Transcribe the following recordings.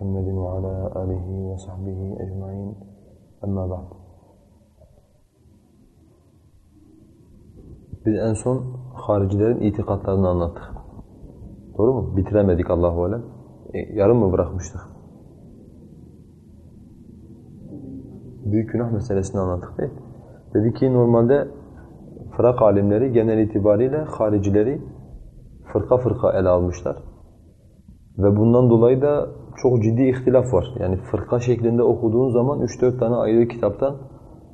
محمد وعلى آله وصحبه أجمعين أما بعد Biz en son haricilerin itikatlarını anlattık. Doğru mu? Bitiremedik Allahu alem. E, yarım mı bırakmıştık? Büyük günah meselesini anlattık değil Dedi ki normalde fırak alimleri genel itibariyle haricileri fırka fırka ele almışlar. Ve bundan dolayı da çok ciddi ihtilaf var. Yani fırka şeklinde okuduğun zaman 3-4 tane ayrı kitaptan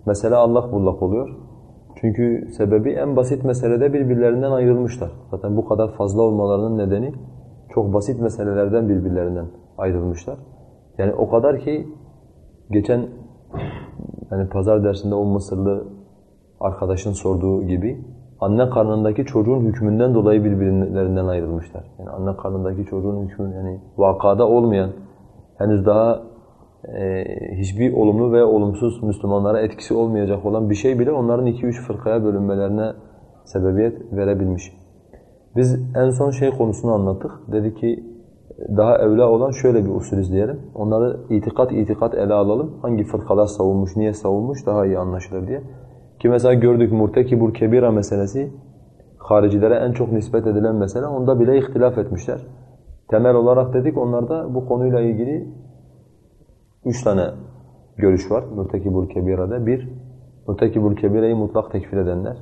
mesela Allah bullak oluyor. Çünkü sebebi en basit meselede birbirlerinden ayrılmışlar. Zaten bu kadar fazla olmalarının nedeni çok basit meselelerden birbirlerinden ayrılmışlar. Yani o kadar ki geçen yani pazar dersinde o Mısırlı arkadaşın sorduğu gibi anne karnındaki çocuğun hükmünden dolayı birbirlerinden ayrılmışlar. Yani anne karnındaki çocuğun hükmü yani vakada olmayan, henüz daha e, hiçbir olumlu veya olumsuz Müslümanlara etkisi olmayacak olan bir şey bile onların iki üç fırkaya bölünmelerine sebebiyet verebilmiş. Biz en son şey konusunu anlattık. Dedi ki daha evla olan şöyle bir usul izleyelim. Onları itikat itikat ele alalım. Hangi fırkalar savunmuş, niye savunmuş daha iyi anlaşılır diye. Ki mesela gördük murtekibul kebira meselesi haricilere en çok nispet edilen mesele. Onda bile ihtilaf etmişler. Temel olarak dedik onlarda bu konuyla ilgili üç tane görüş var murtekibul kebira'da. Bir, murtekibul kebireyi mutlak tekfir edenler.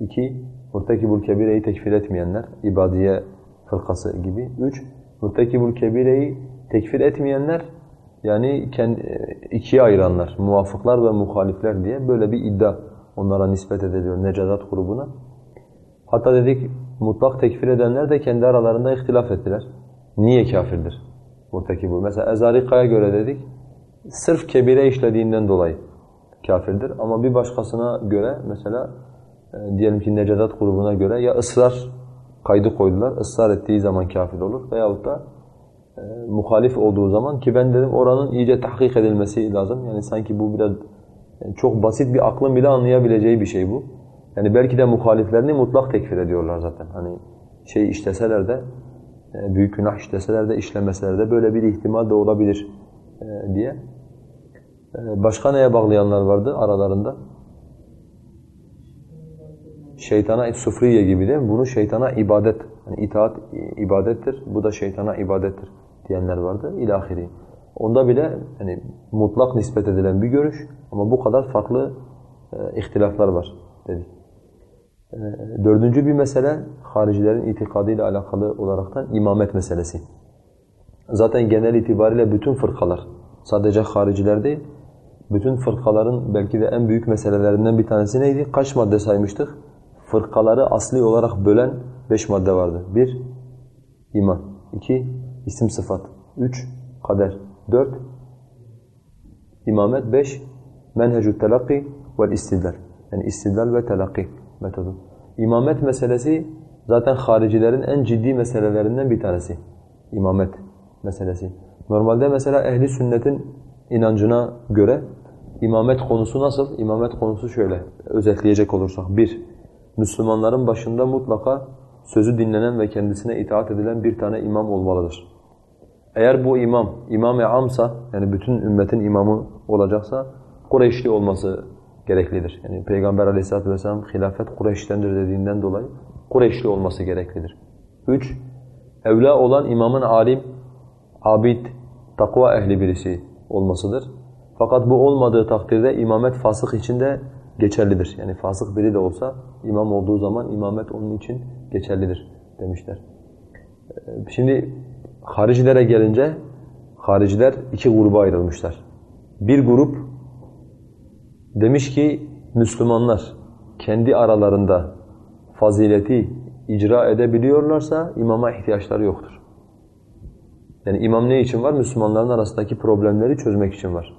İki, murtekibul kebireyi tekfir etmeyenler, ibadiye fırkası gibi. Üç, murtekibul kebireyi tekfir etmeyenler, yani ikiye ayıranlar, muvafıklar ve muhalifler diye böyle bir iddia onlara nispet ediliyor Necadat grubuna. Hatta dedik mutlak tekfir edenler de kendi aralarında ihtilaf ettiler. Niye kafirdir murtekibu? Mesela Ezarika'ya göre dedik, sırf kebire işlediğinden dolayı kafirdir. Ama bir başkasına göre mesela e, diyelim ki Necadat grubuna göre ya ısrar kaydı koydular, ısrar ettiği zaman kafir olur veyahut da e, muhalif olduğu zaman ki ben dedim oranın iyice tahkik edilmesi lazım. Yani sanki bu biraz yani çok basit bir aklın bile anlayabileceği bir şey bu. Yani belki de muhaliflerini mutlak tekfir ediyorlar zaten. Hani şey işleseler de, e, büyük günah işleseler de, işlemeseler de böyle bir ihtimal de olabilir e, diye. E, başka neye bağlayanlar vardı aralarında? Şeytana sufriye gibi değil mi? Bunu şeytana ibadet, yani itaat ibadettir, bu da şeytana ibadettir diyenler vardı. İlahiri. Onda bile hani mutlak nispet edilen bir görüş ama bu kadar farklı e, ihtilaflar var dedik. E, dördüncü bir mesele haricilerin itikadıyla alakalı olaraktan imamet meselesi. Zaten genel itibariyle bütün fırkalar, sadece hariciler değil, bütün fırkaların belki de en büyük meselelerinden bir tanesi neydi? Kaç madde saymıştık? Fırkaları asli olarak bölen beş madde vardı. Bir, iman. iki isim sıfat. Üç, kader. Dört, imamet. Beş, menhecü telakki vel istidlal. Yani istidlal ve telakki metodu. İmamet meselesi zaten haricilerin en ciddi meselelerinden bir tanesi. İmamet meselesi. Normalde mesela ehli sünnetin inancına göre imamet konusu nasıl? İmamet konusu şöyle özetleyecek olursak. Bir, Müslümanların başında mutlaka sözü dinlenen ve kendisine itaat edilen bir tane imam olmalıdır. Eğer bu imam, imam-ı amsa, yani bütün ümmetin imamı olacaksa, Kureyşli olması gereklidir. Yani Peygamber aleyhissalatu vesselam hilafet Kureyş'tendir dediğinden dolayı Kureyşli olması gereklidir. Üç, evla olan imamın alim, abid, takva ehli birisi olmasıdır. Fakat bu olmadığı takdirde imamet fasık için de geçerlidir. Yani fasık biri de olsa imam olduğu zaman imamet onun için geçerlidir demişler. Ee, şimdi haricilere gelince hariciler iki gruba ayrılmışlar. Bir grup demiş ki Müslümanlar kendi aralarında fazileti icra edebiliyorlarsa imama ihtiyaçları yoktur. Yani imam ne için var? Müslümanların arasındaki problemleri çözmek için var.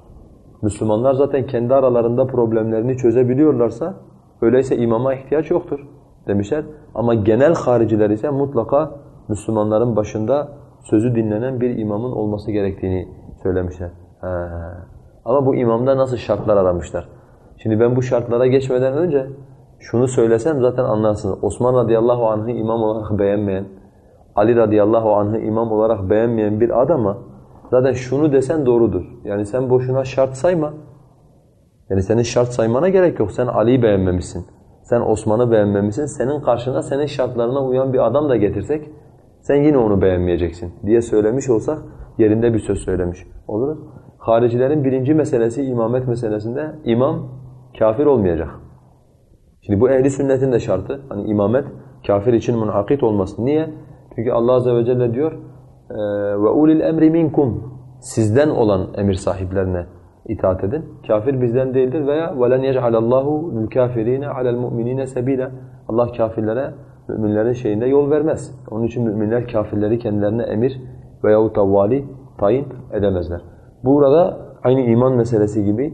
Müslümanlar zaten kendi aralarında problemlerini çözebiliyorlarsa öyleyse imama ihtiyaç yoktur demişler. Ama genel hariciler ise mutlaka Müslümanların başında sözü dinlenen bir imamın olması gerektiğini söylemişler. Ha. Ama bu imamda nasıl şartlar aramışlar? Şimdi ben bu şartlara geçmeden önce şunu söylesem zaten anlarsınız. Osman radıyallahu anh'ı imam olarak beğenmeyen, Ali radıyallahu anh'ı imam olarak beğenmeyen bir adama Zaten şunu desen doğrudur. Yani sen boşuna şart sayma. Yani senin şart saymana gerek yok. Sen Ali'yi beğenmemişsin. Sen Osman'ı beğenmemişsin. Senin karşına senin şartlarına uyan bir adam da getirsek sen yine onu beğenmeyeceksin diye söylemiş olsak yerinde bir söz söylemiş oluruz. Haricilerin birinci meselesi imamet meselesinde imam kafir olmayacak. Şimdi bu ehli sünnetin de şartı. Hani imamet kafir için munakit olması. Niye? Çünkü Allah azze ve celle diyor ee, ve ulil emri minkum sizden olan emir sahiplerine itaat edin. Kafir bizden değildir veya velen yec'alallahu lil kafirine alel mu'minine sebila. Allah kafirlere müminlerin şeyinde yol vermez. Onun için müminler kafirleri kendilerine emir veyahut da vali tayin edemezler. Burada aynı iman meselesi gibi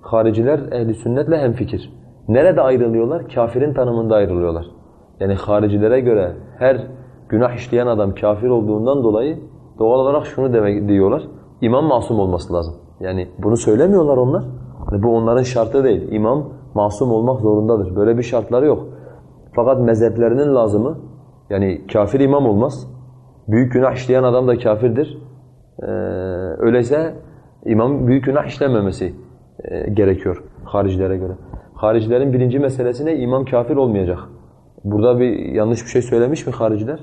hariciler ehli sünnetle hemfikir. Nerede ayrılıyorlar? Kafirin tanımında ayrılıyorlar. Yani haricilere göre her günah işleyen adam kafir olduğundan dolayı doğal olarak şunu demek diyorlar. İmam masum olması lazım. Yani bunu söylemiyorlar onlar. Hani bu onların şartı değil. İmam masum olmak zorundadır. Böyle bir şartları yok. Fakat mezheplerinin lazımı yani kafir imam olmaz. Büyük günah işleyen adam da kafirdir. Ee, öyleyse imam büyük günah işlememesi e, gerekiyor haricilere göre. Haricilerin birinci meselesi ne? İmam kafir olmayacak. Burada bir yanlış bir şey söylemiş mi hariciler?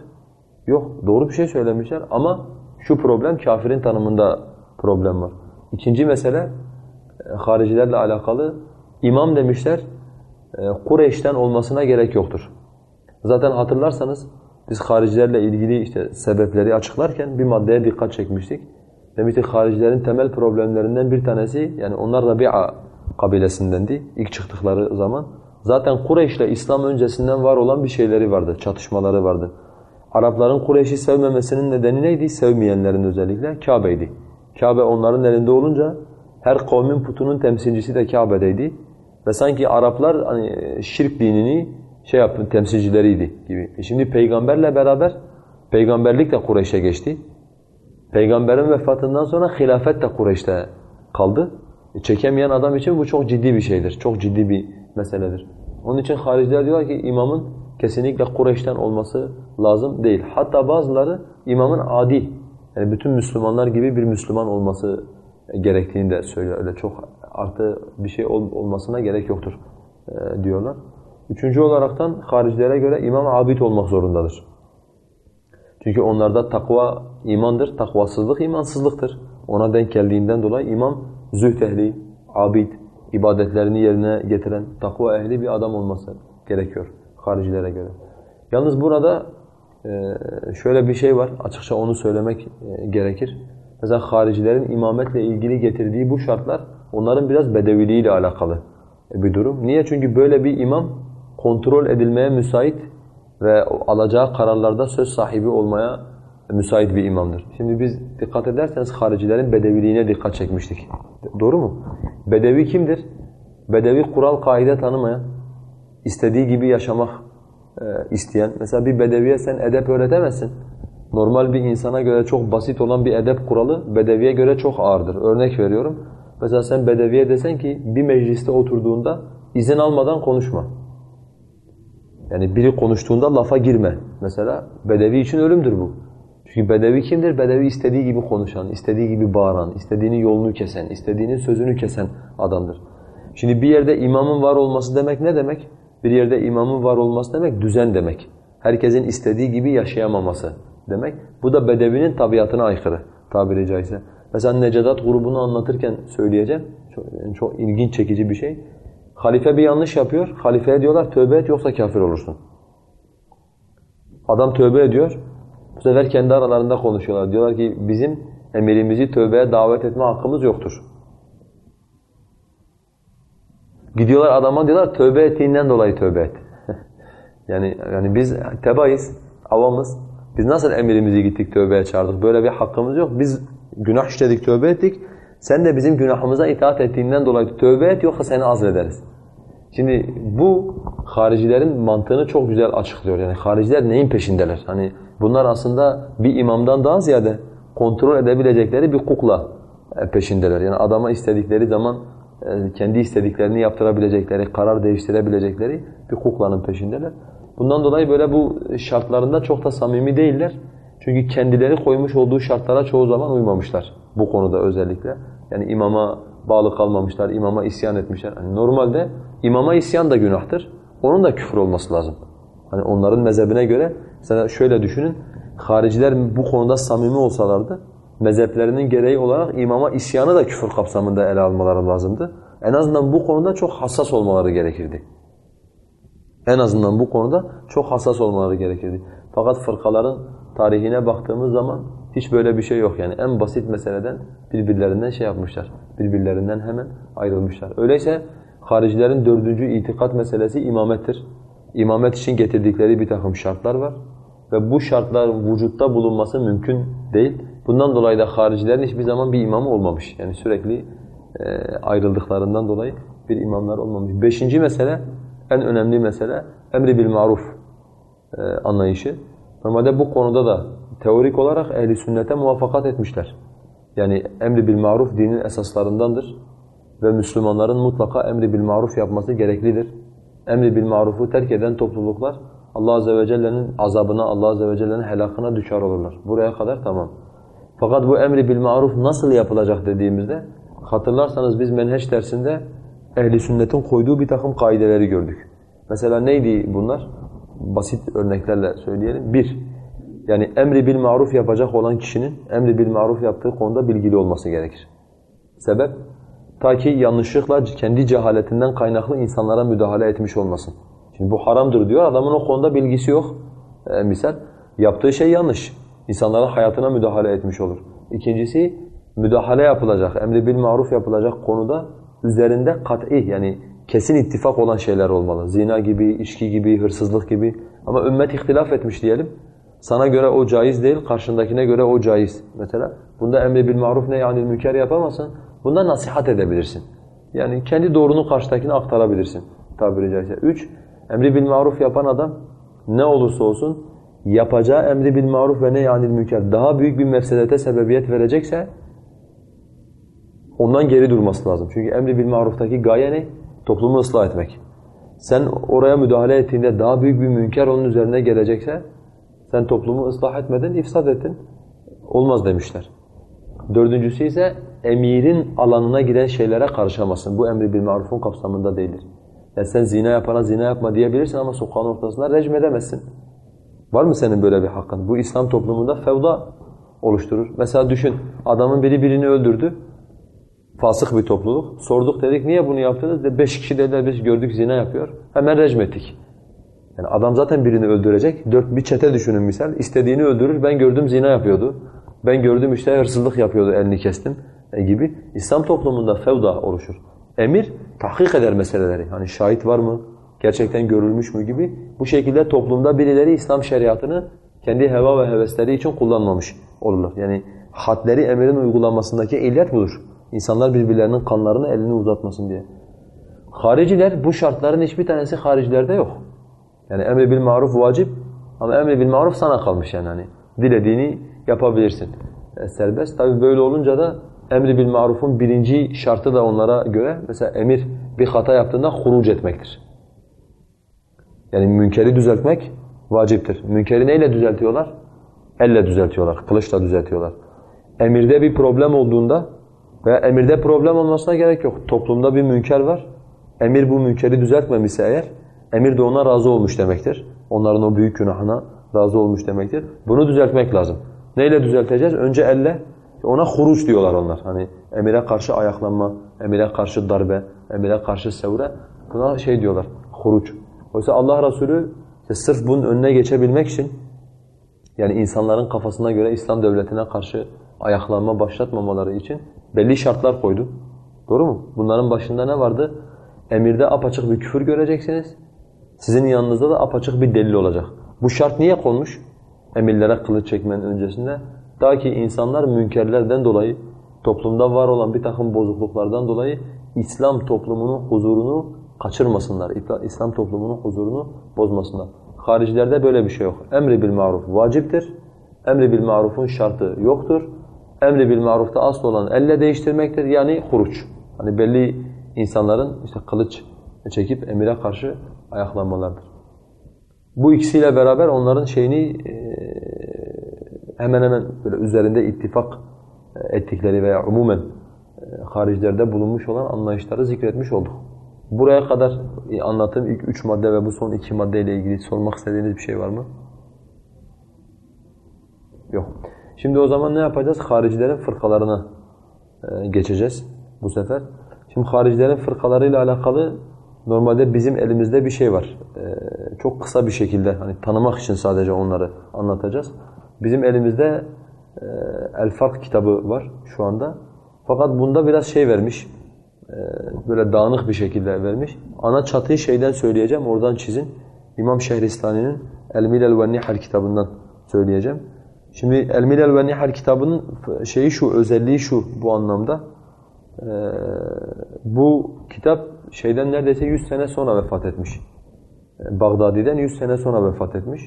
Yok, doğru bir şey söylemişler ama şu problem kafirin tanımında problem var. İkinci mesele e, haricilerle alakalı imam demişler Kureyş'ten olmasına gerek yoktur. Zaten hatırlarsanız biz haricilerle ilgili işte sebepleri açıklarken bir maddeye dikkat çekmiştik. Demiştik haricilerin temel problemlerinden bir tanesi yani onlar Rabi'a kabilesindendi ilk çıktıkları zaman. Zaten Kureyş'le İslam öncesinden var olan bir şeyleri vardı, çatışmaları vardı. Arapların Kureyş'i sevmemesinin nedeni neydi? Sevmeyenlerin özellikle Kabe'ydi. Kabe onların elinde olunca her kavmin putunun temsilcisi de Kabe'deydi. Ve sanki Araplar hani şirk dinini şey yapın temsilcileriydi gibi. E şimdi peygamberle beraber peygamberlik de Kureyş'e geçti. Peygamberin vefatından sonra hilafet de Kureyş'te kaldı. E çekemeyen adam için bu çok ciddi bir şeydir. Çok ciddi bir meseledir. Onun için hariciler diyorlar ki imamın kesinlikle Kureyş'ten olması lazım değil. Hatta bazıları imamın adi, yani bütün Müslümanlar gibi bir Müslüman olması gerektiğini de söylüyor. Öyle çok artı bir şey ol, olmasına gerek yoktur e, diyorlar. Üçüncü olaraktan haricilere göre imam abid olmak zorundadır. Çünkü onlarda takva imandır, takvasızlık imansızlıktır. Ona denk geldiğinden dolayı imam zühd ehli, abid, ibadetlerini yerine getiren, takva ehli bir adam olması gerekiyor haricilere göre. Yalnız burada şöyle bir şey var, açıkça onu söylemek gerekir. Mesela haricilerin imametle ilgili getirdiği bu şartlar onların biraz bedeviliğiyle alakalı bir durum. Niye? Çünkü böyle bir imam kontrol edilmeye müsait ve alacağı kararlarda söz sahibi olmaya müsait bir imamdır. Şimdi biz dikkat ederseniz haricilerin bedeviliğine dikkat çekmiştik. Doğru mu? Bedevi kimdir? Bedevi kural kaide tanımayan, istediği gibi yaşamak e, isteyen. Mesela bir bedeviye sen edep öğretemezsin. Normal bir insana göre çok basit olan bir edep kuralı bedeviye göre çok ağırdır. Örnek veriyorum. Mesela sen bedeviye desen ki bir mecliste oturduğunda izin almadan konuşma. Yani biri konuştuğunda lafa girme. Mesela bedevi için ölümdür bu. Çünkü bedevi kimdir? Bedevi istediği gibi konuşan, istediği gibi bağıran, istediğinin yolunu kesen, istediğinin sözünü kesen adamdır. Şimdi bir yerde imamın var olması demek ne demek? Bir yerde imamın var olması demek düzen demek. Herkesin istediği gibi yaşayamaması demek. Bu da bedevinin tabiatına aykırı tabiri caizse. Mesela Necedat grubunu anlatırken söyleyeceğim. Çok, yani çok ilginç çekici bir şey. Halife bir yanlış yapıyor. Halifeye diyorlar tövbe et yoksa kafir olursun. Adam tövbe ediyor. Bu sefer kendi aralarında konuşuyorlar. Diyorlar ki bizim emirimizi tövbeye davet etme hakkımız yoktur. Gidiyorlar adama diyorlar tövbe ettiğinden dolayı tövbe et. yani yani biz tebayız, avamız. Biz nasıl emirimizi gittik tövbeye çağırdık? Böyle bir hakkımız yok. Biz günah işledik, tövbe ettik. Sen de bizim günahımıza itaat ettiğinden dolayı tövbe et yoksa seni azlederiz. Şimdi bu haricilerin mantığını çok güzel açıklıyor. Yani hariciler neyin peşindeler? Hani bunlar aslında bir imamdan daha ziyade kontrol edebilecekleri bir kukla peşindeler. Yani adama istedikleri zaman e, kendi istediklerini yaptırabilecekleri, karar değiştirebilecekleri bir kuklanın peşindeler. Bundan dolayı böyle bu şartlarında çok da samimi değiller. Çünkü kendileri koymuş olduğu şartlara çoğu zaman uymamışlar bu konuda özellikle. Yani imama bağlı kalmamışlar, imama isyan etmişler. Yani normalde imama isyan da günahtır. Onun da küfür olması lazım. Hani onların mezhebine göre mesela şöyle düşünün. Hariciler bu konuda samimi olsalardı mezheplerinin gereği olarak imama isyanı da küfür kapsamında ele almaları lazımdı. En azından bu konuda çok hassas olmaları gerekirdi. En azından bu konuda çok hassas olmaları gerekirdi. Fakat fırkaların tarihine baktığımız zaman hiç böyle bir şey yok yani. En basit meseleden birbirlerinden şey yapmışlar. Birbirlerinden hemen ayrılmışlar. Öyleyse haricilerin dördüncü itikat meselesi imamettir. İmamet için getirdikleri bir takım şartlar var. Ve bu şartlar vücutta bulunması mümkün değil. Bundan dolayı da haricilerin hiçbir zaman bir imamı olmamış. Yani sürekli e, ayrıldıklarından dolayı bir imamlar olmamış. Beşinci mesele, en önemli mesele emri bil maruf e, anlayışı. Normalde bu konuda da teorik olarak ehli sünnete muvaffakat etmişler. Yani emri bil maruf dinin esaslarındandır ve Müslümanların mutlaka emri bil maruf yapması gereklidir. Emri bil marufu terk eden topluluklar Allah azze ve celle'nin azabına, Allah azze ve celle'nin helakına düşer olurlar. Buraya kadar tamam. Fakat bu emri bil maruf nasıl yapılacak dediğimizde hatırlarsanız biz menheç dersinde ehli sünnetin koyduğu bir takım kaideleri gördük. Mesela neydi bunlar? Basit örneklerle söyleyelim. Bir, yani emri bil maruf yapacak olan kişinin emri bil maruf yaptığı konuda bilgili olması gerekir. Sebep? Ta ki yanlışlıkla kendi cehaletinden kaynaklı insanlara müdahale etmiş olmasın. Şimdi bu haramdır diyor, adamın o konuda bilgisi yok. E, misal, yaptığı şey yanlış. İnsanların hayatına müdahale etmiş olur. İkincisi, müdahale yapılacak, emri bil maruf yapılacak konuda üzerinde kat'i yani kesin ittifak olan şeyler olmalı. Zina gibi, içki gibi, hırsızlık gibi. Ama ümmet ihtilaf etmiş diyelim. Sana göre o caiz değil, karşındakine göre o caiz. Mesela bunda emri bil maruf ne yani münker yapamazsan bunda nasihat edebilirsin. Yani kendi doğrunu karşıdakine aktarabilirsin tabiri caizse. Üç, emri bil maruf yapan adam ne olursa olsun yapacağı emri bil maruf ve ne yani münker daha büyük bir mefsedete sebebiyet verecekse ondan geri durması lazım. Çünkü emri bil maruftaki gaye ne? Toplumu ıslah etmek. Sen oraya müdahale ettiğinde daha büyük bir münker onun üzerine gelecekse sen toplumu ıslah etmeden ifsad ettin. Olmaz demişler. Dördüncüsü ise emirin alanına giren şeylere karışamazsın. Bu emri bil marufun kapsamında değildir. Yani sen zina yapana zina yapma diyebilirsin ama sokağın ortasında rejim edemezsin. Var mı senin böyle bir hakkın? Bu İslam toplumunda fevda oluşturur. Mesela düşün, adamın biri birini öldürdü. Fasık bir topluluk. Sorduk dedik, niye bunu yaptınız? De beş kişi dediler, biz gördük zina yapıyor. Hemen rejim ettik. Yani adam zaten birini öldürecek. Dört bir çete düşünün misal. İstediğini öldürür. Ben gördüm zina yapıyordu. Ben gördüm işte hırsızlık yapıyordu, elini kestim e gibi. İslam toplumunda fevda oluşur. Emir tahkik eder meseleleri. Hani şahit var mı? Gerçekten görülmüş mü gibi. Bu şekilde toplumda birileri İslam şeriatını kendi heva ve hevesleri için kullanmamış olurlar. Yani hadleri emirin uygulanmasındaki illet budur. İnsanlar birbirlerinin kanlarını elini uzatmasın diye. Hariciler bu şartların hiçbir tanesi haricilerde yok. Yani emri bil maruf vacip ama emri bil maruf sana kalmış yani hani. Dilediğini yapabilirsin. E, serbest. Tabi böyle olunca da emri bil marufun birinci şartı da onlara göre mesela emir bir hata yaptığında huruc etmektir. Yani münkeri düzeltmek vaciptir. Münkeri neyle düzeltiyorlar? Elle düzeltiyorlar, kılıçla düzeltiyorlar. Emirde bir problem olduğunda veya emirde problem olmasına gerek yok. Toplumda bir münker var. Emir bu münkeri düzeltmemişse eğer, emir de ona razı olmuş demektir. Onların o büyük günahına razı olmuş demektir. Bunu düzeltmek lazım. Neyle düzelteceğiz? Önce elle. Ona huruç diyorlar onlar. Hani emire karşı ayaklanma, emire karşı darbe, emire karşı sevre. Buna şey diyorlar, huruç. Oysa Allah Resulü işte sırf bunun önüne geçebilmek için yani insanların kafasına göre İslam devletine karşı ayaklanma başlatmamaları için belli şartlar koydu. Doğru mu? Bunların başında ne vardı? Emirde apaçık bir küfür göreceksiniz. Sizin yanınızda da apaçık bir delil olacak. Bu şart niye konmuş? Emirlere kılıç çekmenin öncesinde. Ta ki insanlar münkerlerden dolayı, toplumda var olan bir takım bozukluklardan dolayı İslam toplumunun huzurunu kaçırmasınlar. İslam toplumunun huzurunu bozmasınlar. Haricilerde böyle bir şey yok. Emri bil maruf vaciptir. Emri bil marufun şartı yoktur. Emri bil marufta asıl olan elle değiştirmektir. Yani huruç. Hani belli insanların işte kılıç çekip emire karşı ayaklanmalardır. Bu ikisiyle beraber onların şeyini hemen hemen böyle üzerinde ittifak e, ettikleri veya umumen e, haricilerde bulunmuş olan anlayışları zikretmiş olduk. Buraya kadar anlattığım ilk üç madde ve bu son iki madde ile ilgili sormak istediğiniz bir şey var mı? Yok. Şimdi o zaman ne yapacağız? Haricilerin fırkalarına e, geçeceğiz bu sefer. Şimdi haricilerin fırkalarıyla alakalı normalde bizim elimizde bir şey var. E, çok kısa bir şekilde hani tanımak için sadece onları anlatacağız. Bizim elimizde e, El Fark kitabı var şu anda. Fakat bunda biraz şey vermiş, böyle dağınık bir şekilde vermiş. Ana çatıyı şeyden söyleyeceğim, oradan çizin. İmam Şehristani'nin El Milal ve Nihal kitabından söyleyeceğim. Şimdi El Milal ve Nihal kitabının şeyi şu, özelliği şu bu anlamda. Ee, bu kitap şeyden neredeyse 100 sene sonra vefat etmiş. Ee, Bağdadi'den 100 sene sonra vefat etmiş.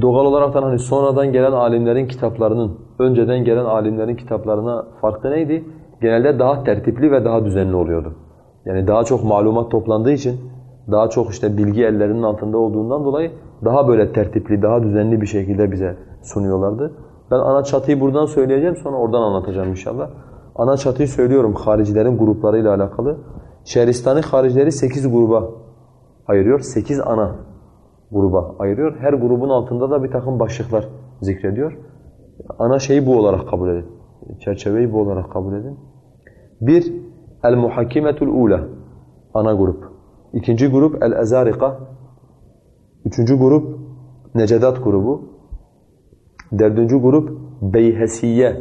Doğal olarak hani sonradan gelen alimlerin kitaplarının, önceden gelen alimlerin kitaplarına farkı neydi? Genelde daha tertipli ve daha düzenli oluyordu. Yani daha çok malumat toplandığı için, daha çok işte bilgi ellerinin altında olduğundan dolayı daha böyle tertipli, daha düzenli bir şekilde bize sunuyorlardı. Ben ana çatıyı buradan söyleyeceğim sonra oradan anlatacağım inşallah. Ana çatıyı söylüyorum haricilerin gruplarıyla alakalı. Şehristani haricileri 8 gruba ayırıyor. 8 ana gruba ayırıyor. Her grubun altında da bir takım başlıklar zikrediyor. Ana şeyi bu olarak kabul edin. Çerçeveyi bu olarak kabul edin. Bir, el-muhakkimetul ula. Ana grup. İkinci grup el-ezarika. Üçüncü grup necedat grubu. Dördüncü grup Beyhesiye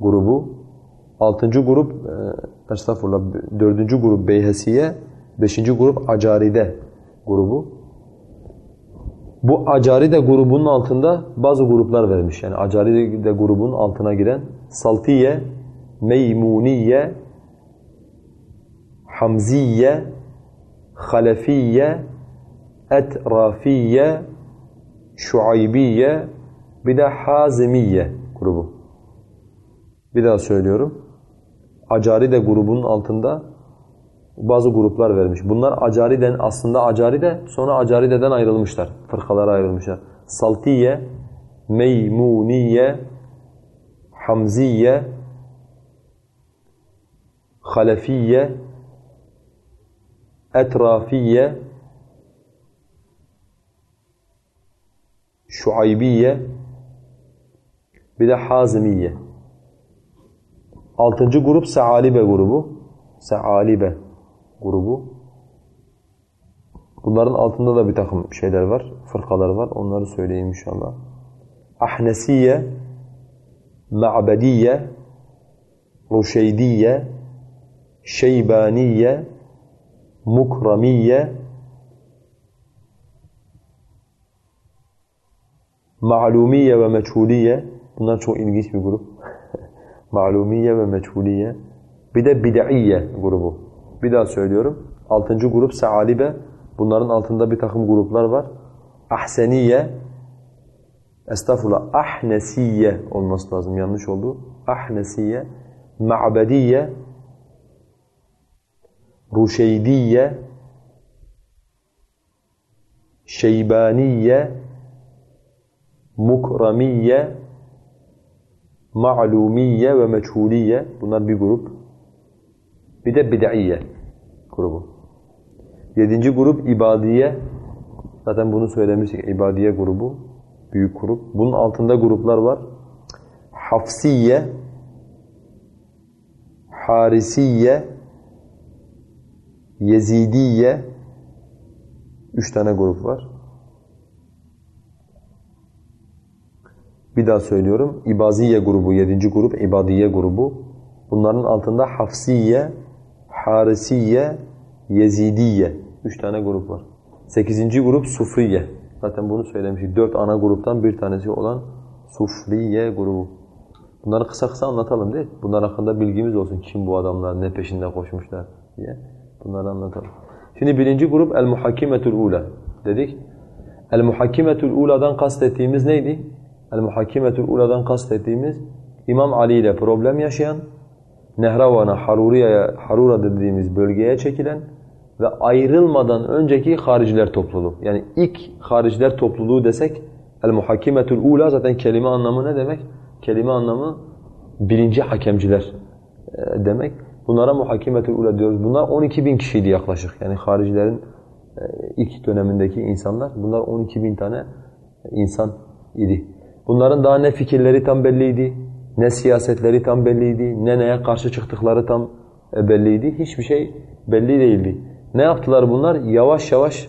grubu. Altıncı grup, e, estağfurullah, dördüncü grup Beyhesiye, beşinci grup Acaride grubu. Bu Acaride grubunun altında bazı gruplar vermiş. Yani Acaride grubunun altına giren Saltiye, Meymuniye, Hamziye, Halefiye, Etrafiye, Şuaybiye, bir de Hazimiye grubu. Bir daha söylüyorum. Acaride grubunun altında bazı gruplar vermiş. Bunlar Acari'den aslında Acaride sonra Acaride'den ayrılmışlar. Fırkalara ayrılmışlar. Saltiye, Meymuniye, Hamziye, Halefiye, Etrafiye, Şuaybiye, bir de Hazimiye. Altıncı grup Sealibe grubu. Sealibe grubu. Bunların altında da bir takım şeyler var, fırkalar var. Onları söyleyeyim inşallah. Ahnesiye, Ma'bediye, Ruşeydiye, Şeybaniye, Mukramiye, Ma'lumiye ve Meçhuliye. Bunlar çok ilginç bir grup. Ma'lumiye ve Meçhuliye. Bir de Bid'iyye grubu. Bir daha söylüyorum. Altıncı grup Sealibe. Bunların altında bir takım gruplar var. Ahseniye. Estağfurullah. Ahnesiye olması lazım. Yanlış oldu. Ahnesiye. Ma'bediye. Ruşeydiye. Şeybaniye. Mukramiye. Ma'lumiye ve Meçhuliye. Bunlar bir grup. Bir de Bid'iyye grubu. Yedinci grup ibadiye. Zaten bunu söylemiştik. İbadiye grubu. Büyük grup. Bunun altında gruplar var. Hafsiye, Harisiye, Yezidiye. Üç tane grup var. Bir daha söylüyorum. İbaziye grubu, yedinci grup, İbadiye grubu. Bunların altında Hafsiye, Harisiye, Yezidiye. Üç tane grup var. Sekizinci grup Sufriye. Zaten bunu söylemiştik. Dört ana gruptan bir tanesi olan Sufriye grubu. Bunları kısa kısa anlatalım değil? Bunlar hakkında bilgimiz olsun. Kim bu adamlar, ne peşinde koşmuşlar diye. Bunları anlatalım. Şimdi birinci grup El-Muhakkimetul Ula dedik. El-Muhakkimetul Ula'dan kastettiğimiz neydi? El-Muhakkimetul Ula'dan kastettiğimiz İmam Ali ile problem yaşayan, Nehravan'a, Haruriye'ye, Harura dediğimiz bölgeye çekilen ve ayrılmadan önceki hariciler topluluğu. Yani ilk hariciler topluluğu desek El-muhakkimetul ula zaten kelime anlamı ne demek? Kelime anlamı birinci hakemciler e, demek. Bunlara muhakkimetul ula diyoruz. Bunlar 12 bin kişiydi yaklaşık. Yani haricilerin e, ilk dönemindeki insanlar. Bunlar 12 bin tane insan idi. Bunların daha ne fikirleri tam belliydi, ne siyasetleri tam belliydi, ne neye karşı çıktıkları tam e, belliydi. Hiçbir şey belli değildi. Ne yaptılar bunlar? Yavaş yavaş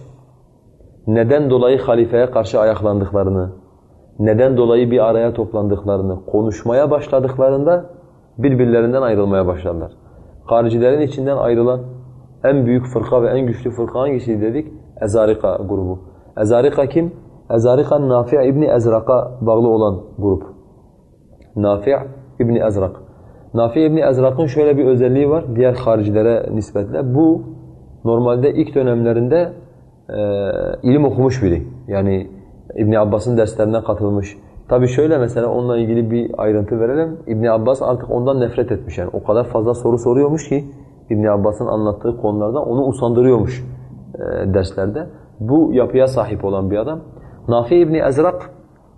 neden dolayı halifeye karşı ayaklandıklarını, neden dolayı bir araya toplandıklarını konuşmaya başladıklarında birbirlerinden ayrılmaya başladılar. Haricilerin içinden ayrılan en büyük fırka ve en güçlü fırka hangisiydi dedik? Ezarika grubu. Ezarika kim? Ezarika Nafi' İbni Ezrak'a bağlı olan grup. Nafi' İbni Ezrak. Nafi İbni Ezrak'ın şöyle bir özelliği var diğer haricilere nispetle. Bu normalde ilk dönemlerinde e, ilim okumuş biri. Yani İbn Abbas'ın derslerine katılmış. Tabi şöyle mesela onunla ilgili bir ayrıntı verelim. İbn Abbas artık ondan nefret etmiş yani. O kadar fazla soru soruyormuş ki İbn Abbas'ın anlattığı konularda onu usandırıyormuş e, derslerde. Bu yapıya sahip olan bir adam. Nafi İbni Ezrak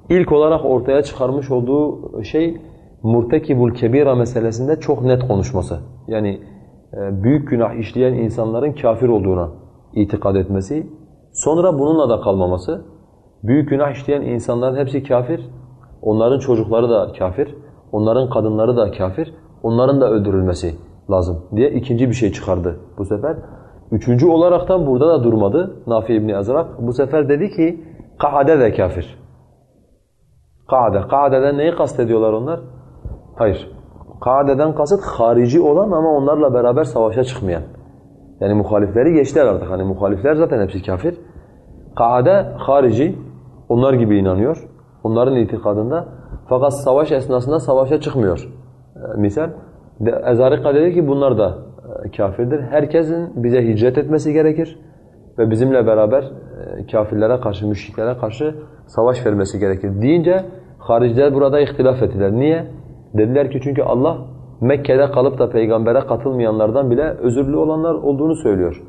ilk olarak ortaya çıkarmış olduğu şey murtekibul kebira meselesinde çok net konuşması. Yani e, büyük günah işleyen insanların kafir olduğuna itikad etmesi. Sonra bununla da kalmaması. Büyük günah işleyen insanların hepsi kafir. Onların çocukları da kafir. Onların kadınları da kafir. Onların da öldürülmesi lazım diye ikinci bir şey çıkardı bu sefer. Üçüncü olaraktan burada da durmadı Nafi İbni Azrak. Bu sefer dedi ki Kaade de kafir. Kaade. Kaade'den neyi kastediyorlar onlar? Hayır. Kaade'den kasıt harici olan ama onlarla beraber savaşa çıkmayan. Yani muhalifleri geçtiler artık. Hani muhalifler zaten hepsi kafir. Kaade harici. Onlar gibi inanıyor. Onların itikadında. Fakat savaş esnasında savaşa çıkmıyor. Ee, misal. Ezarika dedi ki bunlar da e, kafirdir. Herkesin bize hicret etmesi gerekir. Ve bizimle beraber e, kafirlere karşı, müşriklere karşı savaş vermesi gerekir deyince hariciler burada ihtilaf ettiler. Niye? Dediler ki çünkü Allah Mekke'de kalıp da peygambere katılmayanlardan bile özürlü olanlar olduğunu söylüyor.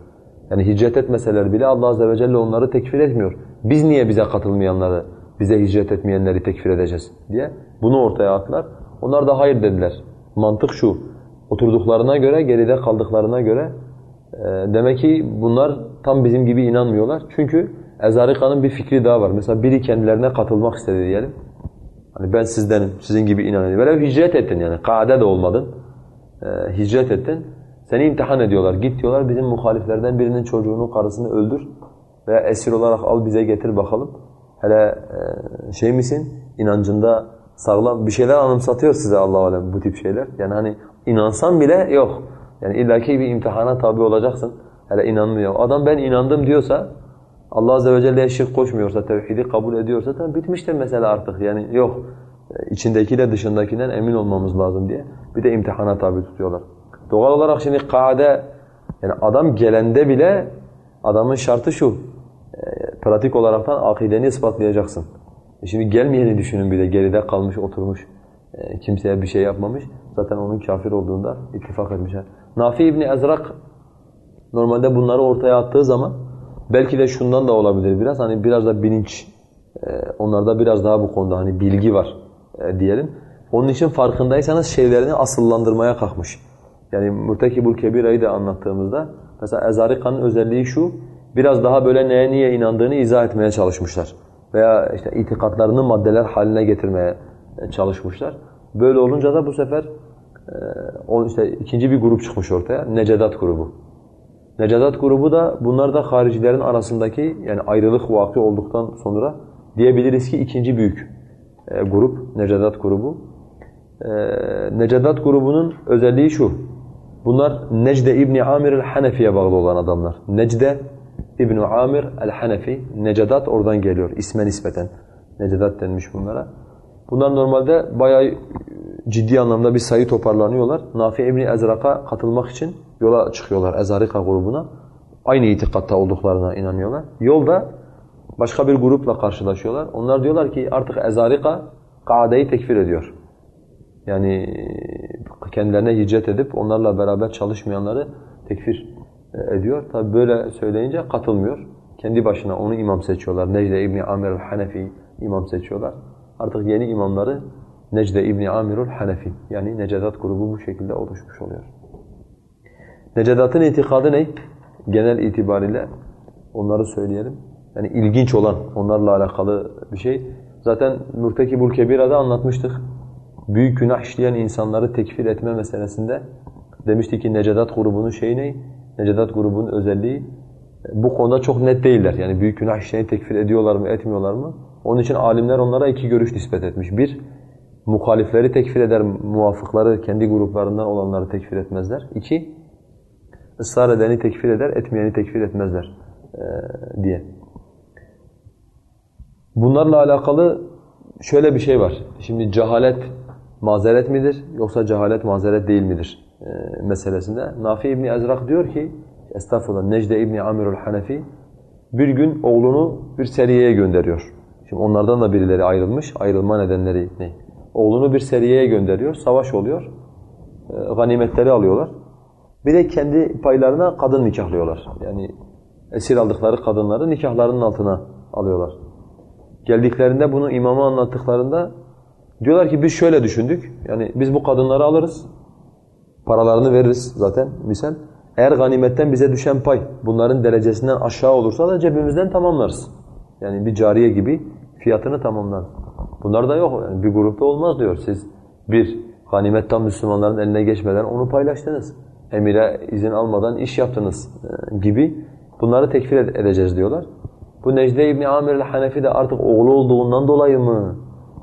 Yani hicret etmeseler bile Allah azze ve celle onları tekfir etmiyor. Biz niye bize katılmayanları, bize hicret etmeyenleri tekfir edeceğiz diye bunu ortaya attılar. Onlar da hayır dediler. Mantık şu, oturduklarına göre, geride kaldıklarına göre e, demek ki bunlar tam bizim gibi inanmıyorlar. Çünkü Ezarika'nın bir fikri daha var. Mesela biri kendilerine katılmak istedi diyelim. Hani ben sizdenim, sizin gibi inanıyorum. Böyle hicret ettin yani, kaade de olmadın. Ee, hicret ettin. Seni imtihan ediyorlar. Git diyorlar bizim muhaliflerden birinin çocuğunu, karısını öldür. Veya esir olarak al bize getir bakalım. Hele e, şey misin, inancında sağlam bir şeyler anımsatıyor size Allah alem bu tip şeyler. Yani hani inansan bile yok. Yani illaki bir imtihana tabi olacaksın. Hele inanmıyor. Adam ben inandım diyorsa Allah Azze ve Celle'ye şirk koşmuyorsa, tevhidi kabul ediyorsa tamam bitmiştir mesela artık. Yani yok, içindekiyle dışındakinden emin olmamız lazım diye bir de imtihana tabi tutuyorlar. Doğal olarak şimdi kaide, yani adam gelende bile adamın şartı şu, e, pratik olaraktan akideni ispatlayacaksın. E şimdi gelmeyeni düşünün bir de geride kalmış, oturmuş, e, kimseye bir şey yapmamış. Zaten onun kafir olduğunda ittifak etmişler. Nafi İbni Ezrak normalde bunları ortaya attığı zaman Belki de şundan da olabilir biraz hani biraz da bilinç e, onlarda biraz daha bu konuda hani bilgi var e, diyelim. Onun için farkındaysanız şeylerini asıllandırmaya kalkmış. Yani Murtekibul Kebira'yı da anlattığımızda mesela Ezarika'nın özelliği şu biraz daha böyle neye niye inandığını izah etmeye çalışmışlar. Veya işte itikatlarını maddeler haline getirmeye e, çalışmışlar. Böyle olunca da bu sefer e, işte ikinci bir grup çıkmış ortaya. Necedat grubu. Necadat grubu da bunlar da haricilerin arasındaki yani ayrılık vakı olduktan sonra diyebiliriz ki ikinci büyük e, grup Necadat grubu. E, Necadat grubunun özelliği şu. Bunlar Necde İbni Amir el-Hanefi'ye bağlı olan adamlar. Necde İbni Amir el-Hanefi, Necadat oradan geliyor isme nispeten. Necadat denmiş bunlara. Bunlar normalde bayağı ciddi anlamda bir sayı toparlanıyorlar. Nafi İbni Ezrak'a katılmak için yola çıkıyorlar Ezarika grubuna. Aynı itikatta olduklarına inanıyorlar. Yolda başka bir grupla karşılaşıyorlar. Onlar diyorlar ki artık Ezarika Kaade'yi tekfir ediyor. Yani kendilerine hicret edip onlarla beraber çalışmayanları tekfir e, ediyor. Tabi böyle söyleyince katılmıyor. Kendi başına onu imam seçiyorlar. Necde İbni Amir el-Hanefi imam seçiyorlar. Artık yeni imamları Necde İbni Amirul Hanefi yani Necedat grubu bu şekilde oluşmuş oluyor. Necedat'ın itikadı ne? Genel itibariyle onları söyleyelim. Yani ilginç olan onlarla alakalı bir şey. Zaten Nurtekibul Kebira'da anlatmıştık. Büyük günah işleyen insanları tekfir etme meselesinde demiştik ki Necedat grubunun şeyi ne? Necedat grubunun özelliği bu konuda çok net değiller. Yani büyük günah işleyeni tekfir ediyorlar mı, etmiyorlar mı? Onun için alimler onlara iki görüş nispet etmiş. Bir, muhalifleri tekfir eder, muvafıkları, kendi gruplarından olanları tekfir etmezler. İki, ısrar edeni tekfir eder, etmeyeni tekfir etmezler ee, diye. Bunlarla alakalı şöyle bir şey var. Şimdi cehalet mazeret midir yoksa cehalet mazeret değil midir e, meselesinde. Nafi İbni Ezrak diyor ki, estağfurullah Necde İbni Amirul Hanefi bir gün oğlunu bir seriyeye gönderiyor. Şimdi onlardan da birileri ayrılmış. Ayrılma nedenleri ne? Oğlunu bir seriyeye gönderiyor. Savaş oluyor. E, ganimetleri alıyorlar. Bir de kendi paylarına kadın nikahlıyorlar. Yani esir aldıkları kadınları nikahlarının altına alıyorlar. Geldiklerinde bunu imama anlattıklarında diyorlar ki biz şöyle düşündük. Yani biz bu kadınları alırız. Paralarını veririz zaten misal. Eğer ganimetten bize düşen pay bunların derecesinden aşağı olursa da cebimizden tamamlarız. Yani bir cariye gibi fiyatını tamamlarız. Bunlar da yok. Yani bir grupta olmaz diyor. Siz bir ganimet tam Müslümanların eline geçmeden onu paylaştınız. Emire izin almadan iş yaptınız e, gibi bunları tekfir edeceğiz diyorlar. Bu Necde İbni Amir el-Hanefi de artık oğlu olduğundan dolayı mı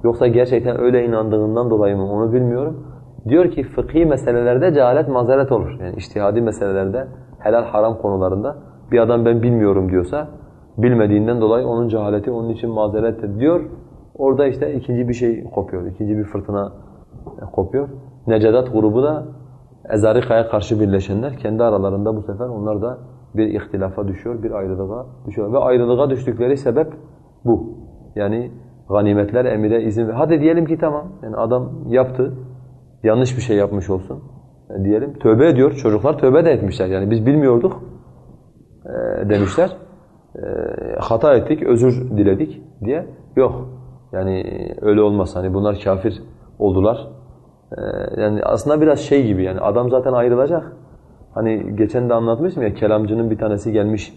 yoksa gerçekten öyle inandığından dolayı mı onu bilmiyorum. Diyor ki fıkhi meselelerde cehalet mazeret olur. Yani iştihadi meselelerde helal haram konularında bir adam ben bilmiyorum diyorsa bilmediğinden dolayı onun cehaleti onun için mazerettir diyor. Orada işte ikinci bir şey kopuyor, ikinci bir fırtına kopuyor. Necedat grubu da Ezarika'ya karşı birleşenler kendi aralarında bu sefer onlar da bir ihtilafa düşüyor, bir ayrılığa düşüyor. Ve ayrılığa düştükleri sebep bu. Yani ganimetler emire izin ver. Hadi diyelim ki tamam, yani adam yaptı, yanlış bir şey yapmış olsun e, diyelim. Tövbe ediyor, çocuklar tövbe de etmişler. Yani biz bilmiyorduk e, demişler. E, hata ettik, özür diledik diye. Yok, yani öyle olmaz. Hani bunlar kafir oldular. E, yani aslında biraz şey gibi yani adam zaten ayrılacak. Hani geçen de anlatmıştım ya kelamcının bir tanesi gelmiş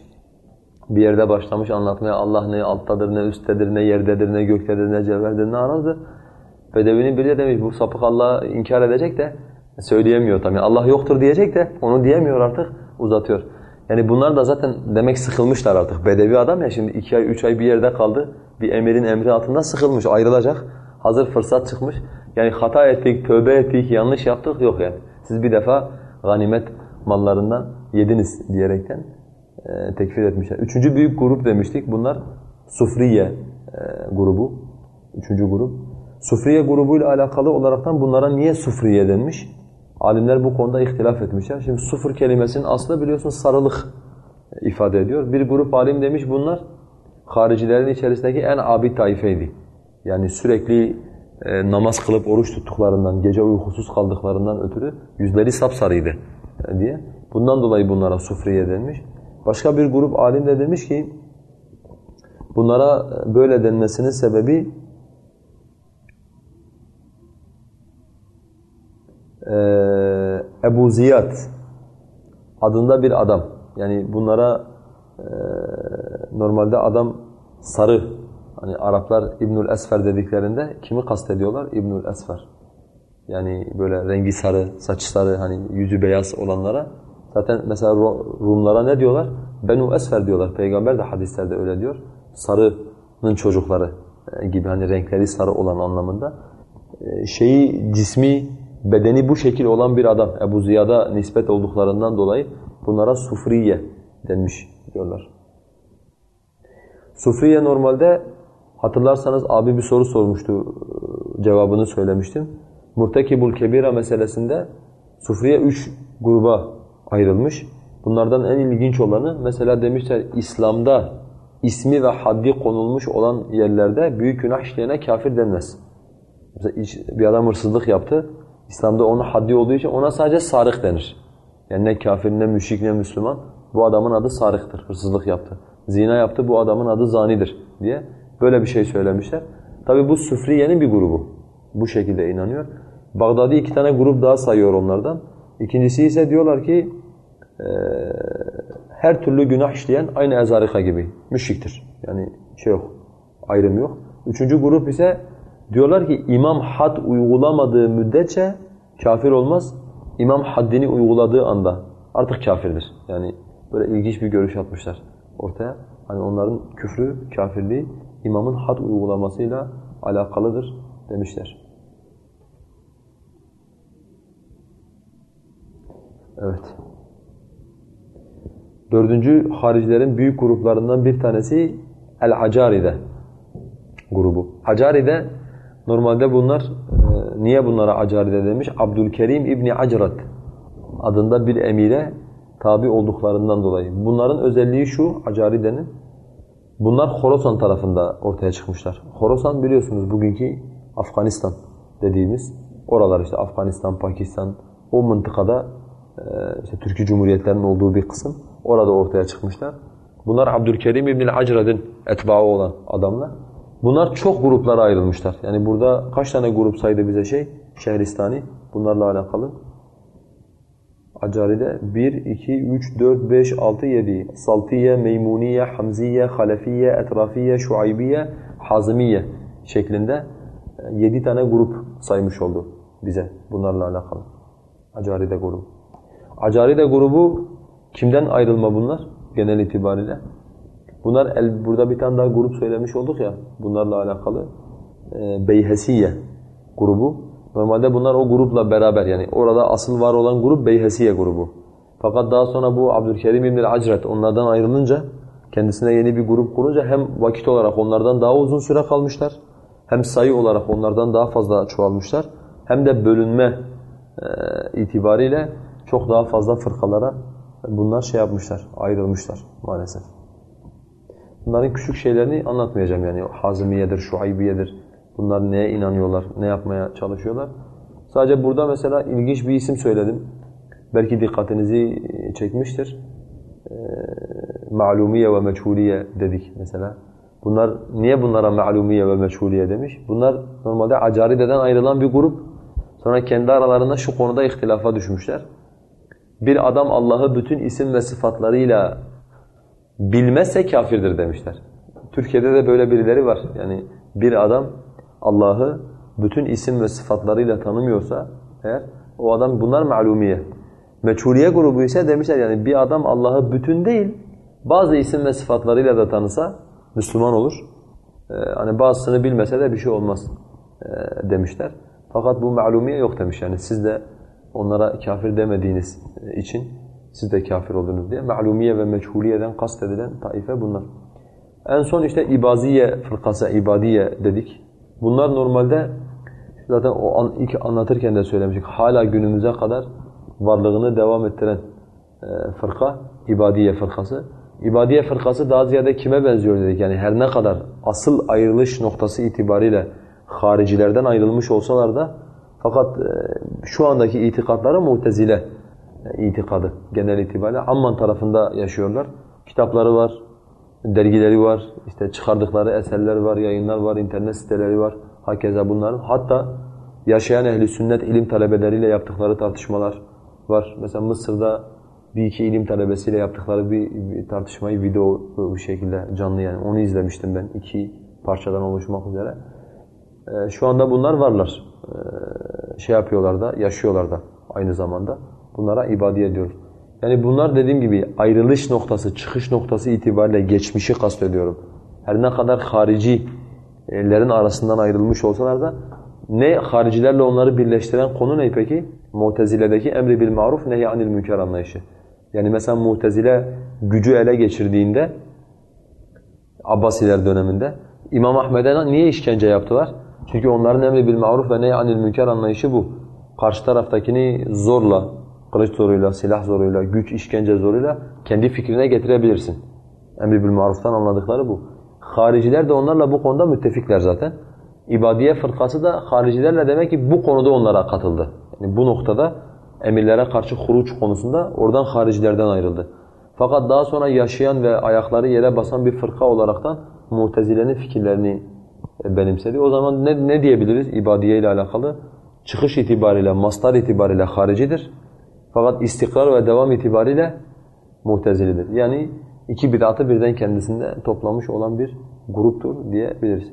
bir yerde başlamış anlatmaya Allah ne alttadır ne üsttedir ne yerdedir ne göktedir ne cevherdir ne arazdır. Bedevinin biri de demiş bu sapık Allah'ı inkar edecek de söyleyemiyor tabii. Allah yoktur diyecek de onu diyemiyor artık uzatıyor. Yani bunlar da zaten demek sıkılmışlar artık. Bedevi adam ya şimdi iki ay, üç ay bir yerde kaldı. Bir emirin emri altında sıkılmış, ayrılacak. Hazır fırsat çıkmış. Yani hata ettik, tövbe ettik, yanlış yaptık yok yani. Siz bir defa ganimet mallarından yediniz diyerekten e, tekfir etmişler. Üçüncü büyük grup demiştik. Bunlar Sufriye e, grubu. Üçüncü grup. Sufriye grubuyla alakalı olaraktan bunlara niye Sufriye denmiş? Alimler bu konuda ihtilaf etmişler. Şimdi sufur kelimesinin aslı biliyorsun sarılık ifade ediyor. Bir grup alim demiş bunlar haricilerin içerisindeki en abid taifeydi. Yani sürekli e, namaz kılıp oruç tuttuklarından, gece uykusuz kaldıklarından ötürü yüzleri sapsarıydı e, diye. Bundan dolayı bunlara sufriye denmiş. Başka bir grup alim de demiş ki bunlara e, böyle denmesinin sebebi e, Ebu Ziyad adında bir adam. Yani bunlara e, normalde adam sarı. Hani Araplar İbnül Esfer dediklerinde kimi kastediyorlar? İbnül Esfer. Yani böyle rengi sarı, saçı sarı, hani yüzü beyaz olanlara. Zaten mesela Rumlara ne diyorlar? Benu Esfer diyorlar. Peygamber de hadislerde öyle diyor. Sarının çocukları e, gibi hani renkleri sarı olan anlamında. E, şeyi cismi bedeni bu şekil olan bir adam Ebu Ziyad'a nispet olduklarından dolayı bunlara sufriye denmiş diyorlar. Sufriye normalde hatırlarsanız abi bir soru sormuştu cevabını söylemiştim. Murtekibul kebira meselesinde sufriye üç gruba ayrılmış. Bunlardan en ilginç olanı mesela demişler İslam'da ismi ve haddi konulmuş olan yerlerde büyük günah işleyene kafir denmez. Mesela bir adam hırsızlık yaptı. İslam'da onun haddi olduğu için ona sadece sarık denir. Yani ne kafir, ne müşrik, ne Müslüman. Bu adamın adı sarıktır, hırsızlık yaptı. Zina yaptı, bu adamın adı zanidir diye. Böyle bir şey söylemişler. Tabi bu Süfriye'nin bir grubu. Bu şekilde inanıyor. Bağdadi iki tane grup daha sayıyor onlardan. İkincisi ise diyorlar ki e, her türlü günah işleyen aynı ezarika gibi müşriktir. Yani şey yok, ayrım yok. Üçüncü grup ise diyorlar ki imam had uygulamadığı müddetçe kafir olmaz. İmam haddini uyguladığı anda artık kafirdir. Yani böyle ilginç bir görüş atmışlar ortaya. Hani onların küfrü, kafirliği imamın had uygulamasıyla alakalıdır demişler. Evet. Dördüncü haricilerin büyük gruplarından bir tanesi El-Acaride grubu. Acaride normalde bunlar e, niye bunlara Acaride demiş? Abdülkerim İbni Acrat adında bir emire tabi olduklarından dolayı. Bunların özelliği şu Acaride'nin bunlar Horasan tarafında ortaya çıkmışlar. Horasan biliyorsunuz bugünkü Afganistan dediğimiz oralar işte Afganistan, Pakistan o mıntıkada e, işte Türkiye Cumhuriyetlerinin olduğu bir kısım. Orada ortaya çıkmışlar. Bunlar Abdülkerim İbn-i Acrad'ın etbaı olan adamlar. Bunlar çok gruplara ayrılmışlar. Yani burada kaç tane grup saydı bize şey? Şehristani. Bunlarla alakalı. Acari'de 1, 2, 3, 4, 5, 6, 7. Saltiye, Meymuniye, Hamziye, Halefiye, Etrafiye, Şuaybiye, Hazimiye şeklinde 7 tane grup saymış oldu bize bunlarla alakalı. Acaride grubu. Acaride grubu Kimden ayrılma bunlar genel itibariyle? Bunlar el, burada bir tane daha grup söylemiş olduk ya bunlarla alakalı. E, Beyhesiye grubu. Normalde bunlar o grupla beraber yani orada asıl var olan grup Beyhesiye grubu. Fakat daha sonra bu Abdülkerim İbn-i Acret onlardan ayrılınca kendisine yeni bir grup kurunca hem vakit olarak onlardan daha uzun süre kalmışlar hem sayı olarak onlardan daha fazla çoğalmışlar hem de bölünme e, itibariyle çok daha fazla fırkalara bunlar şey yapmışlar, ayrılmışlar maalesef. Bunların küçük şeylerini anlatmayacağım yani. Hazimiyedir, şuaybiyedir. Bunlar neye inanıyorlar, ne yapmaya çalışıyorlar. Sadece burada mesela ilginç bir isim söyledim. Belki dikkatinizi çekmiştir. E, ma'lumiye ve meçhuliye dedik mesela. Bunlar niye bunlara ma'lumiye ve meçhuliye demiş? Bunlar normalde Acaride'den ayrılan bir grup. Sonra kendi aralarında şu konuda ihtilafa düşmüşler bir adam Allah'ı bütün isim ve sıfatlarıyla bilmezse kafirdir demişler. Türkiye'de de böyle birileri var. Yani bir adam Allah'ı bütün isim ve sıfatlarıyla tanımıyorsa eğer o adam bunlar malumiye. Meçhuliye grubu ise demişler yani bir adam Allah'ı bütün değil bazı isim ve sıfatlarıyla da tanısa Müslüman olur. Ee, hani bazısını bilmese de bir şey olmaz ee, demişler. Fakat bu malumiye yok demiş yani siz de onlara kafir demediğiniz için siz de kafir oldunuz diye. Ma'lumiye ve meçhuliyeden kastedilen taife bunlar. En son işte İbaziye fırkası, İbadiye dedik. Bunlar normalde zaten o an, ilk anlatırken de söylemiştik. Hala günümüze kadar varlığını devam ettiren e, fırka, İbadiye fırkası. İbadiye fırkası daha ziyade kime benziyor dedik. Yani her ne kadar asıl ayrılış noktası itibariyle haricilerden ayrılmış olsalar da fakat e, şu andaki itikatları mutezile e, itikadı genel itibariyle. Amman tarafında yaşıyorlar. Kitapları var, dergileri var, işte çıkardıkları eserler var, yayınlar var, internet siteleri var. Hakeza bunların. Hatta yaşayan ehli sünnet ilim talebeleriyle yaptıkları tartışmalar var. Mesela Mısır'da bir iki ilim talebesiyle yaptıkları bir, bir tartışmayı video bu şekilde canlı yani onu izlemiştim ben iki parçadan oluşmak üzere. Ee, şu anda bunlar varlar. Ee, şey yapıyorlar da, yaşıyorlar da aynı zamanda. Bunlara ibadiye diyoruz. Yani bunlar dediğim gibi ayrılış noktası, çıkış noktası itibariyle geçmişi kastediyorum. Her ne kadar haricilerin arasından ayrılmış olsalar da ne haricilerle onları birleştiren konu ne peki? Mutezile'deki emri bil maruf nehy anil münker anlayışı. Yani mesela Mutezile gücü ele geçirdiğinde Abbasiler döneminde İmam Ahmed'e niye işkence yaptılar? Çünkü onların emri bil maruf ve nehy anil münker anlayışı bu. Karşı taraftakini zorla, kılıç zoruyla, silah zoruyla, güç, işkence zoruyla kendi fikrine getirebilirsin. Emri bil maruftan anladıkları bu. Hariciler de onlarla bu konuda müttefikler zaten. İbadiye fırkası da haricilerle demek ki bu konuda onlara katıldı. Yani bu noktada emirlere karşı huruç konusunda oradan haricilerden ayrıldı. Fakat daha sonra yaşayan ve ayakları yere basan bir fırka olaraktan Mutezile'nin fikirlerini e, benimsedi. O zaman ne, ne diyebiliriz ibadiye ile alakalı? Çıkış itibariyle, mastar itibariyle haricidir. Fakat istikrar ve devam itibariyle mutezilidir. Yani iki bid'atı birden kendisinde toplamış olan bir gruptur diyebiliriz.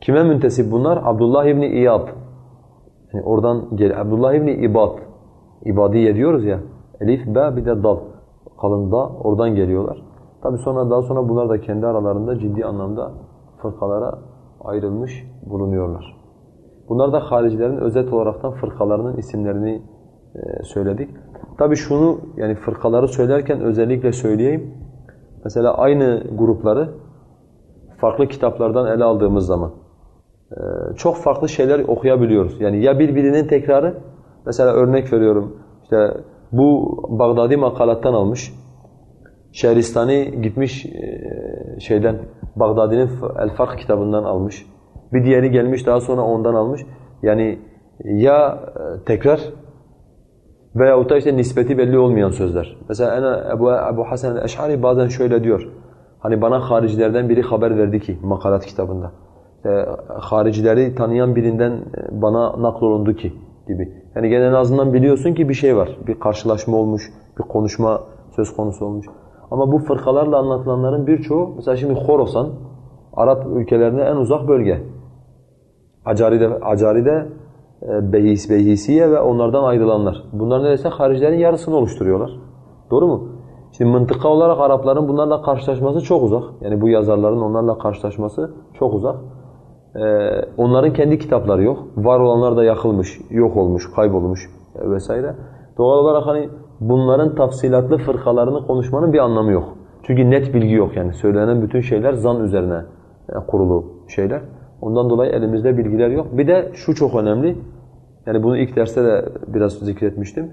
Kime müntesip bunlar? Abdullah İbni İyad. Yani oradan gel Abdullah İbni İbad. İbadiye diyoruz ya. Elif, B bir de dal. Kalın da oradan geliyorlar. Tabi sonra daha sonra bunlar da kendi aralarında ciddi anlamda fırkalara ayrılmış bulunuyorlar. Bunlar da haricilerin özet olaraktan fırkalarının isimlerini e, söyledik. Tabi şunu yani fırkaları söylerken özellikle söyleyeyim. Mesela aynı grupları farklı kitaplardan ele aldığımız zaman e, çok farklı şeyler okuyabiliyoruz. Yani ya birbirinin tekrarı, mesela örnek veriyorum işte bu Bağdadi makalattan almış, Şehristani gitmiş e, şeyden Bağdadi'nin El Fark kitabından almış. Bir diğeri gelmiş daha sonra ondan almış. Yani ya e, tekrar veyahut da işte nispeti belli olmayan sözler. Mesela ana Ebu, Ebu Hasan el-Eş'ari bazen şöyle diyor. Hani bana haricilerden biri haber verdi ki makalat kitabında. E, haricileri tanıyan birinden e, bana naklolundu ki gibi. Yani gene en azından biliyorsun ki bir şey var. Bir karşılaşma olmuş, bir konuşma söz konusu olmuş. Ama bu fırkalarla anlatılanların birçoğu, mesela şimdi Khorasan, Arap ülkelerine en uzak bölge. Acari'de, Acari'de Behis, Behisiye ve onlardan ayrılanlar. Bunlar neredeyse haricilerin yarısını oluşturuyorlar. Doğru mu? Şimdi mıntıka olarak Arapların bunlarla karşılaşması çok uzak. Yani bu yazarların onlarla karşılaşması çok uzak. Ee, onların kendi kitapları yok. Var olanlar da yakılmış, yok olmuş, kaybolmuş vesaire. Doğal olarak hani bunların tafsilatlı fırkalarını konuşmanın bir anlamı yok. Çünkü net bilgi yok yani. Söylenen bütün şeyler zan üzerine e, kurulu şeyler. Ondan dolayı elimizde bilgiler yok. Bir de şu çok önemli. Yani bunu ilk derste de biraz zikretmiştim.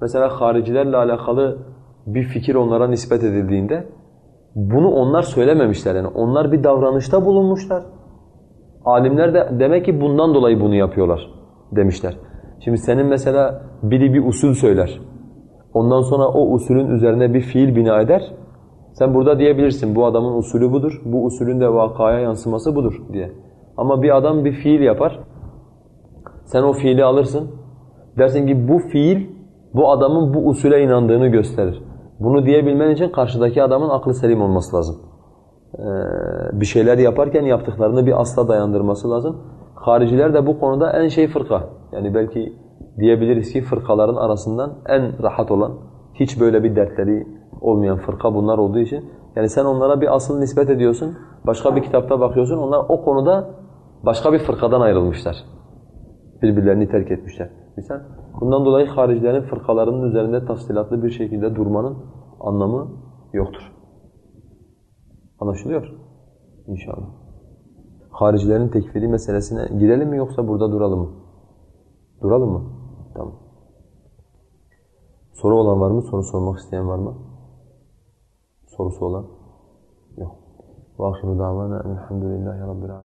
Mesela haricilerle alakalı bir fikir onlara nispet edildiğinde bunu onlar söylememişler. Yani onlar bir davranışta bulunmuşlar. Alimler de demek ki bundan dolayı bunu yapıyorlar demişler. Şimdi senin mesela biri bir usul söyler. Ondan sonra o usulün üzerine bir fiil bina eder. Sen burada diyebilirsin bu adamın usulü budur, bu usulün de vakaya yansıması budur diye. Ama bir adam bir fiil yapar. Sen o fiili alırsın. Dersin ki bu fiil bu adamın bu usule inandığını gösterir. Bunu diyebilmen için karşıdaki adamın aklı selim olması lazım. Ee, bir şeyler yaparken yaptıklarını bir asla dayandırması lazım. Hariciler de bu konuda en şey fırka. Yani belki diyebiliriz ki fırkaların arasından en rahat olan, hiç böyle bir dertleri olmayan fırka bunlar olduğu için. Yani sen onlara bir asıl nispet ediyorsun, başka bir kitapta bakıyorsun, onlar o konuda başka bir fırkadan ayrılmışlar. Birbirlerini terk etmişler. Misal. Bundan dolayı haricilerin fırkalarının üzerinde tafsilatlı bir şekilde durmanın anlamı yoktur. Anlaşılıyor İnşallah. Haricilerin tekfiri meselesine girelim mi yoksa burada duralım mı? Duralım mı? Tamam. Soru olan var mı? Soru sormak isteyen var mı? Sorusu olan? Yok. وآخر دعوانا أن الحمد لله رب العالمين